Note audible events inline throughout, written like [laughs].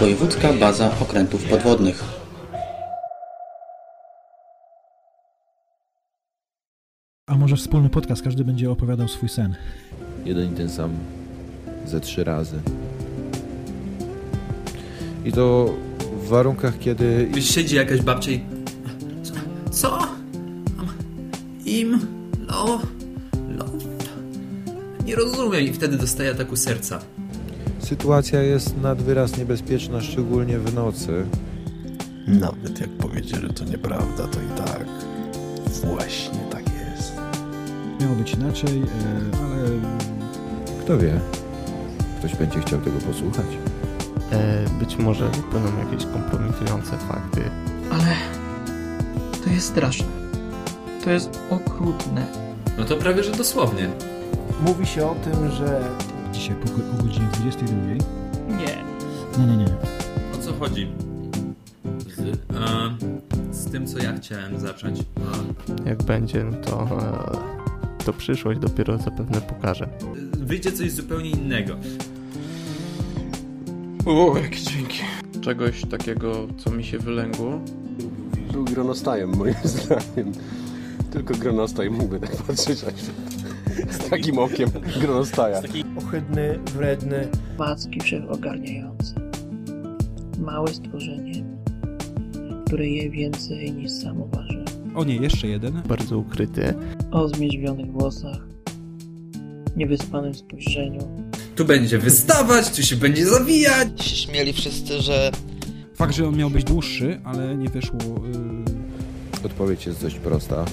Wojewódzka Baza Okrętów Podwodnych. A może wspólny podcast, każdy będzie opowiadał swój sen. Jeden i ten sam ze trzy razy. I to w warunkach, kiedy Siedzi jakaś babcia i... Co? Co? Im... Lo... Lo... Nie rozumiem i wtedy dostaje ataku serca. Sytuacja jest nad wyraz niebezpieczna, szczególnie w nocy. Nawet jak powiedzie, że to nieprawda, to i tak właśnie tak jest. Miało być inaczej, e, ale Kto wie? Ktoś będzie chciał tego posłuchać. E, być może będą jakieś kompromitujące fakty. Ale to jest straszne. To jest okrutne. No to prawie, że dosłownie. Mówi się o tym, że dzisiaj po, o godzinie 22. Nie. Nie, nie, nie. O co chodzi? Z, e, z tym, co ja chciałem zacząć. Jak będzie, no to, e, to przyszłość dopiero zapewne pokaże. wyjdzie coś zupełnie innego. O, jakie dźwięki. Czegoś takiego, co mi się wylęgło. Był gronostajem moim [laughs] zdaniem. Tylko gronostaj mógłby tak patrzeć. Z takim okiem gronostaja. Ohydny, wredny. Macki wszechogarniające. Małe stworzenie, które je więcej niż samo waży. O nie, jeszcze jeden. Bardzo ukryty. O zmierzwionych włosach, niewyspanym spojrzeniu, Tu będzie wystawać, tu się będzie zawijać. się śmieli wszyscy, że Fakt, że on miał być dłuższy, ale nie wyszło. y, Odpowiedź jest dość prosta.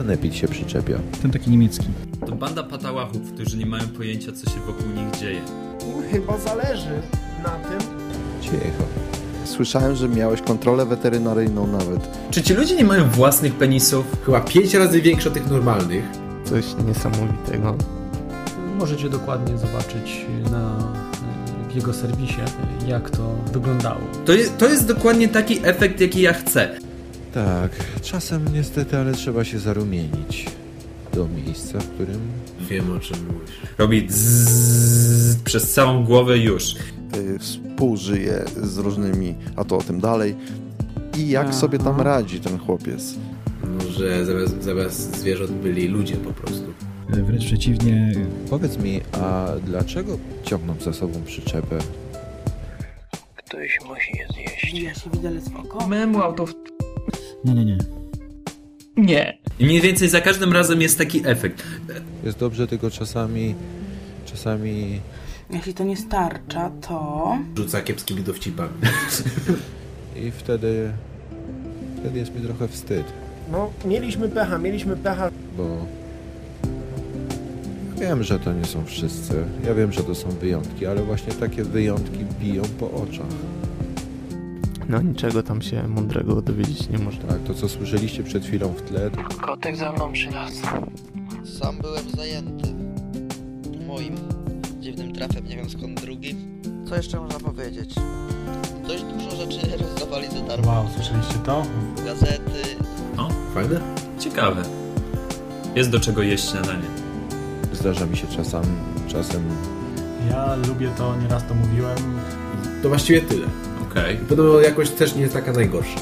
Sanepid się przyczepia. ten taki niemiecki. To banda patałachów, którzy nie mają pojęcia, co się wokół nich dzieje. Im chyba zależy na tym, Cicho. Słyszałem, że miałeś kontrolę weterynaryjną nawet. Czy ci ludzie nie mają własnych penisów? Chyba pięć razy większe od tych normalnych. Coś niesamowitego. Możecie dokładnie zobaczyć na, w jego serwisie, jak to wyglądało. To, je, to jest dokładnie taki efekt, jaki ja chcę. Tak, czasem niestety, ale trzeba się zarumienić. Do miejsca, w którym Wiem o czym mówisz. Robi zzzz przez całą głowę już. Współżyje z różnymi, a to o tym dalej. I jak Aha. sobie tam radzi ten chłopiec? Może zamiast, zamiast zwierząt byli ludzie po prostu. Wręcz przeciwnie. Powiedz mi, a dlaczego ciągną za sobą przyczepę? ktoś musi je zjeść. Ja się widelec w oko. Memu auto w... Nie, nie, nie. Nie. I mniej więcej za każdym razem jest taki efekt. Jest dobrze, tylko czasami... Czasami... Jeśli to nie starcza, to... Rzuca kiepskimi dowcipami. I wtedy... Wtedy jest mi trochę wstyd, no mieliśmy pecha, mieliśmy pecha. bo... Wiem, że to nie są wszyscy. Ja wiem, że to są wyjątki, ale właśnie takie wyjątki biją po oczach. No niczego tam się mądrego dowiedzieć nie można. Tak, to co słyszeliście przed chwilą w tle, to Kotek za mną przylazł. sam byłem zajęty moim dziwnym trafem, nie wiem skąd drugi. Co jeszcze można powiedzieć? Dość dużo rzeczy rozdawali za darmo. Wow, słyszeliście to? Gazety, O, Fajne? ciekawe. Jest do czego jeść śniadanie. zdarza mi się czasem, czasem Ja lubię to, nieraz to mówiłem. To właściwie tyle. Okej. I podobno jakość też nie jest taka najgorsza.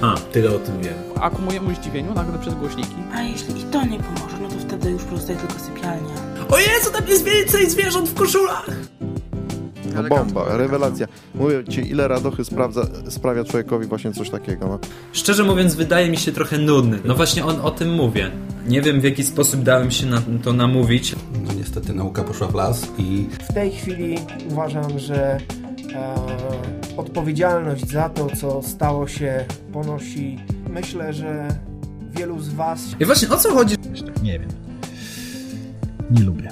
A, Tyle o tym wiem. A ku mojemu zdziwieniu nagle przez głośniki. A jeśli i to nie pomoże, no to wtedy już pozostaje tylko sypialnia. O Jezu, tam jest więcej zwierząt w koszulach! No bomba, rewelacja. Mówię ci, ile radochy sprawdza, sprawia człowiekowi właśnie coś takiego. No. Szczerze mówiąc, wydaje mi się trochę nudny. No właśnie on, o tym mówię. Nie wiem, w jaki sposób dałem się na to namówić. No niestety nauka poszła w las i W tej chwili uważam, że odpowiedzialność za to, co stało się, ponosi. Myślę, że wielu z Was I właśnie, o co chodzi? Nie wiem. Nie lubię.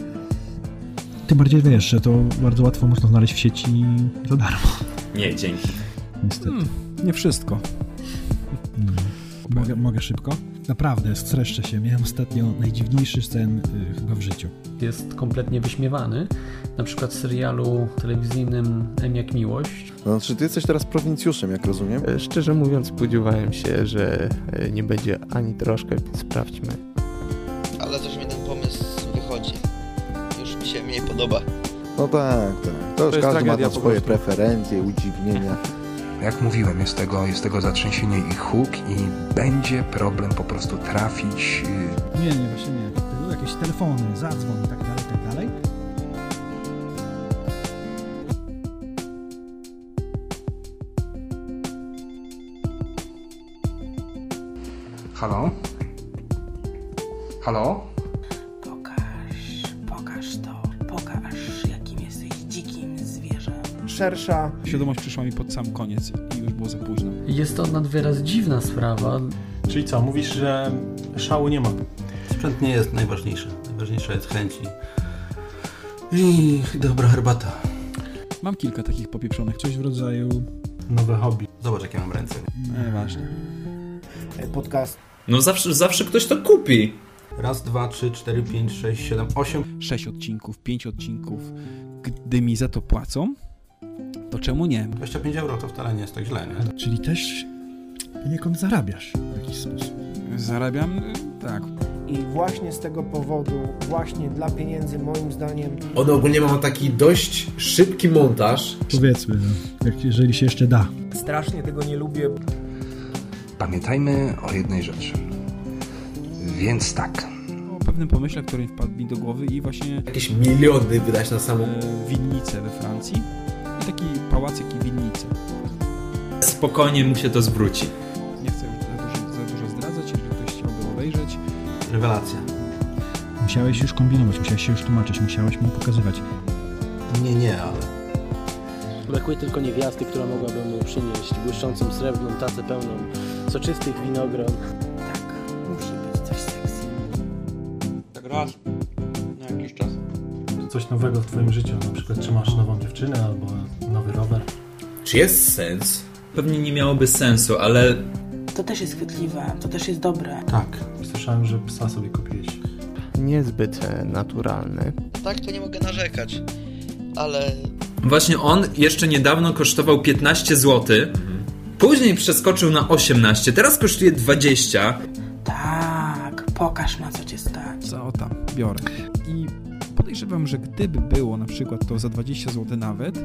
Tym bardziej wiesz, że to bardzo łatwo można znaleźć w sieci za darmo. Nie, dzięki. Niestety. Hmm, nie wszystko. No. Mogę, mogę szybko? Naprawdę, streszczę się. Miałem ostatnio najdziwniejszy sen y, chyba w życiu. Jest kompletnie wyśmiewany. Na przykład w serialu telewizyjnym M jak miłość. no znaczy, ty jesteś teraz prowincjuszem, jak rozumiem. E, Szczerze mówiąc spodziewałem się, że e, nie będzie ani troszkę. Sprawdźmy. ale coś mi ten pomysł wychodzi. Już mi się mniej podoba. No tak, tak. To, już jest każdy ma tam swoje preferencje, udziwnienia. Jak mówiłem, jest tego, jest tego zatrzęsienie i huk i będzie problem po prostu trafić. y, Nie, nie, właśnie nie. Jakieś telefony, zadzwoń i tak dalej, i tak dalej. Halo? Halo? Szersza Świadomość przyszła mi pod sam koniec i już było za późno. Jest to nad wyraz dziwna sprawa. Czyli co, mówisz, że szału nie ma? Sprzęt nie jest najważniejszy. Najważniejsza jest chęć i, i dobra herbata. Mam kilka takich popieprzonych, coś w rodzaju... Nowe hobby. Zobacz, jakie mam ręce. Nieważne. e, podcast No zawsze, zawsze ktoś to kupi. Raz, dwa, trzy, cztery, pięć, sześć, siedem, osiem. Sześć odcinków, pięć odcinków. Gdy mi za to płacą, czemu nie? 25 euro to wcale nie jest tak źle, nie? Czyli też poniekąd zarabiasz w jakiś sposób. Zarabiam? Tak. i właśnie z tego powodu, właśnie dla pieniędzy moim zdaniem On ogólnie ma taki dość szybki montaż. Powiedzmy, no, jak, jeżeli się jeszcze da. strasznie tego nie lubię. Pamiętajmy o jednej rzeczy. Więc tak. O pewnym pomyśle, który wpadł mi do głowy i właśnie Jakieś miliony wydać na samą... e, winnicę we Francji. Taki pałacyk i winnicę. Spokojnie mu się to zwróci. Nie chcę już za dużo, za dużo zdradzać, jeżeli ktoś chciałby obejrzeć. Rewelacja. Musiałeś już kombinować, musiałeś się już tłumaczyć, musiałeś mu pokazywać. Nie, nie, ale... Brakuje tylko niewiasty, która mogłaby mu przynieść błyszczącą srebrną tacę pełną soczystych winogron. Coś nowego w twoim życiu, na przykład czy masz nową dziewczynę albo nowy rower. Czy jest sens? Pewnie nie miałoby sensu, ale... To też jest chwytliwe, to też jest dobre. Tak. Słyszałem, że psa sobie kupiłeś. Niezbyt e, naturalny. Tak, to nie mogę narzekać. Ale Właśnie on jeszcze niedawno kosztował 15 zł. Później przeskoczył na 18, teraz kosztuje 20. Tak, pokaż na co cię stać. Co tam, biorę. I podejrzewam, że gdyby było na przykład to za 20 zł nawet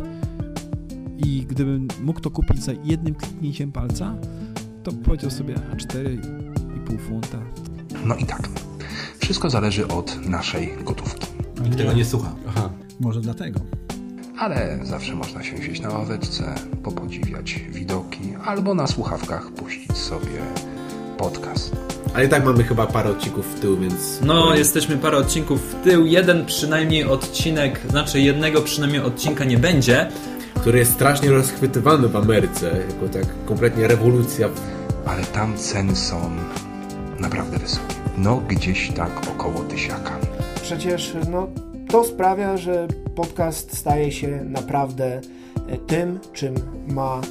i gdybym mógł to kupić za jednym kliknięciem palca, to powiedział sobie a 4,5 funta. No i tak. Wszystko zależy od naszej gotówki. Nikt tego nie słucha. Aha. Może dlatego. Ale zawsze można się wziąć na ławeczce, popodziwiać widoki, albo na słuchawkach puścić sobie podcast. Ale i tak mamy chyba parę odcinków w tył, więc... No, jesteśmy parę odcinków w tył. Jeden przynajmniej odcinek, znaczy jednego przynajmniej odcinka nie będzie. Który jest strasznie rozchwytywany w Ameryce, jako tak kompletnie rewolucja. Ale tam ceny są naprawdę wysokie. No gdzieś tak około tysiaka. Przecież no, to sprawia, że podcast staje się naprawdę e, tym, czym ma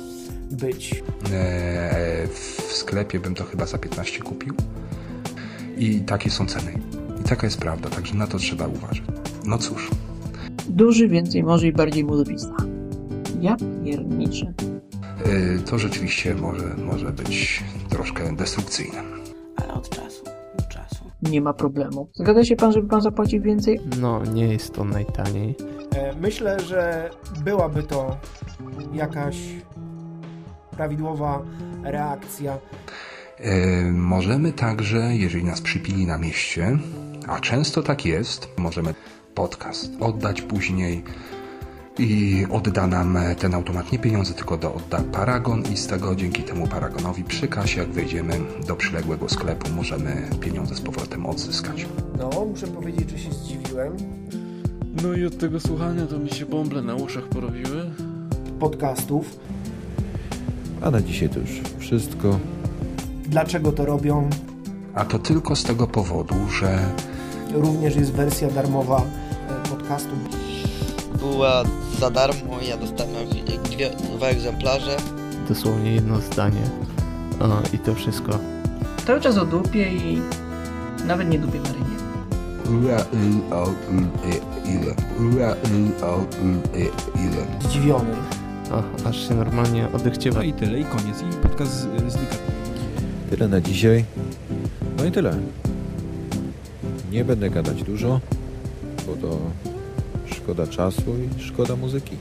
być. Eee, w sklepie bym to chyba za 15 kupił. I takie są ceny. I taka jest prawda, także na to trzeba uważać. No cóż, Duży więcej może i bardziej zwisa. Ja pierniczę. eee, to rzeczywiście może, może być troszkę destrukcyjne. Ale od czasu do czasu. Nie ma problemu. Zgadza się pan, żeby pan zapłacił więcej? No, nie jest to najtaniej. E, Myślę, że byłaby to jakaś prawidłowa reakcja. E, możemy także, jeżeli nas przypili na mieście, a często tak jest, możemy podcast oddać później i odda nam ten automat nie pieniądze, tylko do, odda Paragon i z tego dzięki temu Paragonowi przy kasie, jak wejdziemy do przyległego sklepu, możemy pieniądze z powrotem odzyskać. No, muszę powiedzieć, że się zdziwiłem. No i od tego słuchania to mi się bąble na uszach porobiły. Podcastów. A na dzisiaj to już wszystko. Dlaczego to robią? A to tylko z tego powodu, że Również jest wersja darmowa e, podcastu. była za darmo i ja dostałem dwie, dwa egzemplarze. Dosłownie jedno zdanie. O, I to wszystko. Cały czas o dupie i nawet nie dupię Marynie. Zdziwiony. O, aż się normalnie odechciewa. No i tyle, i koniec. I podcast znika. Tyle na dzisiaj. No i tyle. Nie będę gadać dużo, bo to szkoda czasu i szkoda muzyki.